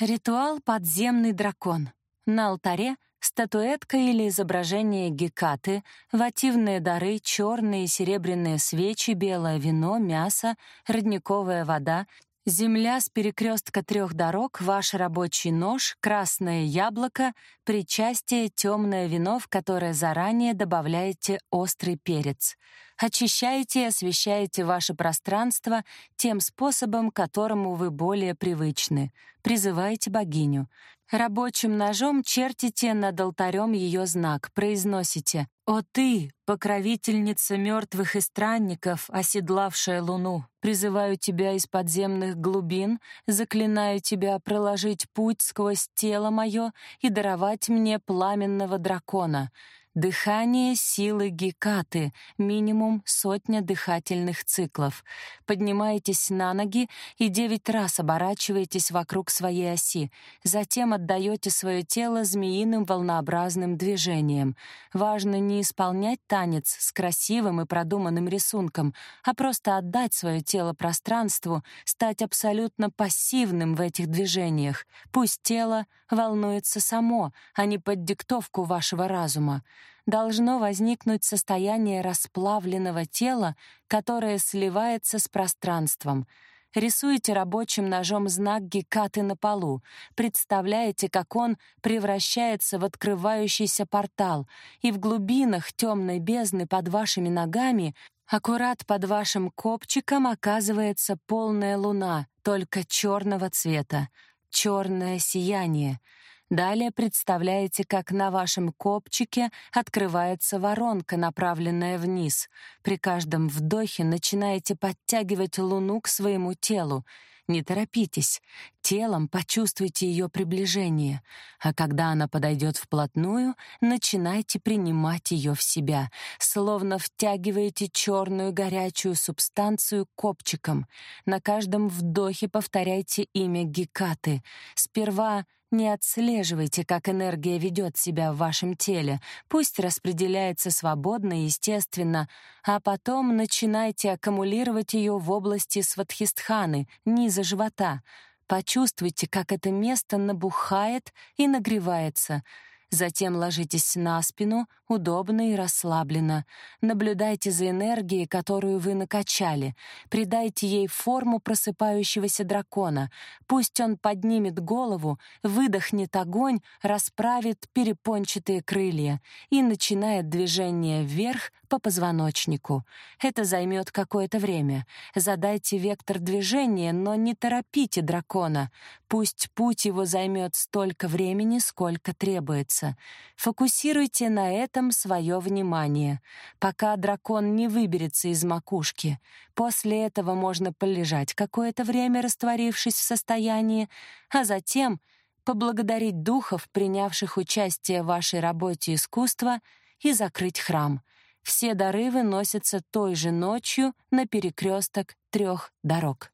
Ритуал «Подземный дракон». На алтаре статуэтка или изображение Гекаты, вативные дары, черные и серебряные свечи, белое вино, мясо, родниковая вода, земля с перекрестка трех дорог, ваш рабочий нож, красное яблоко, причастие, темное вино, в которое заранее добавляете острый перец — Очищаете и освещаете ваше пространство тем способом, которому вы более привычны. Призываете богиню. Рабочим ножом чертите над алтарем ее знак, произносите «О ты, покровительница мертвых и странников, оседлавшая луну, призываю тебя из подземных глубин, заклинаю тебя проложить путь сквозь тело мое и даровать мне пламенного дракона». Дыхание силы Гекаты, минимум сотня дыхательных циклов. Поднимаетесь на ноги и девять раз оборачиваетесь вокруг своей оси. Затем отдаете свое тело змеиным волнообразным движением. Важно не исполнять танец с красивым и продуманным рисунком, а просто отдать свое тело пространству, стать абсолютно пассивным в этих движениях. Пусть тело волнуется само, а не под диктовку вашего разума должно возникнуть состояние расплавленного тела, которое сливается с пространством. Рисуете рабочим ножом знак Гекаты на полу, представляете, как он превращается в открывающийся портал, и в глубинах темной бездны под вашими ногами Аккурат под вашим копчиком оказывается полная луна, только черного цвета, черное сияние — Далее представляете, как на вашем копчике открывается воронка, направленная вниз. При каждом вдохе начинаете подтягивать Луну к своему телу. Не торопитесь. Телом почувствуйте ее приближение, а когда она подойдет вплотную, начинайте принимать ее в себя, словно втягиваете черную горячую субстанцию копчиком. На каждом вдохе повторяйте имя Гекаты. Сперва не отслеживайте, как энергия ведет себя в вашем теле. Пусть распределяется свободно и естественно, а потом начинайте аккумулировать ее в области сватхистханы, низа живота. Почувствуйте, как это место набухает и нагревается — Затем ложитесь на спину, удобно и расслабленно. Наблюдайте за энергией, которую вы накачали. Придайте ей форму просыпающегося дракона. Пусть он поднимет голову, выдохнет огонь, расправит перепончатые крылья и начинает движение вверх по позвоночнику. Это займет какое-то время. Задайте вектор движения, но не торопите дракона. Пусть путь его займет столько времени, сколько требуется. Фокусируйте на этом свое внимание, пока дракон не выберется из макушки. После этого можно полежать какое-то время, растворившись в состоянии, а затем поблагодарить духов, принявших участие в вашей работе искусства, и закрыть храм — все дары выносятся той же ночью на перекресток трех дорог.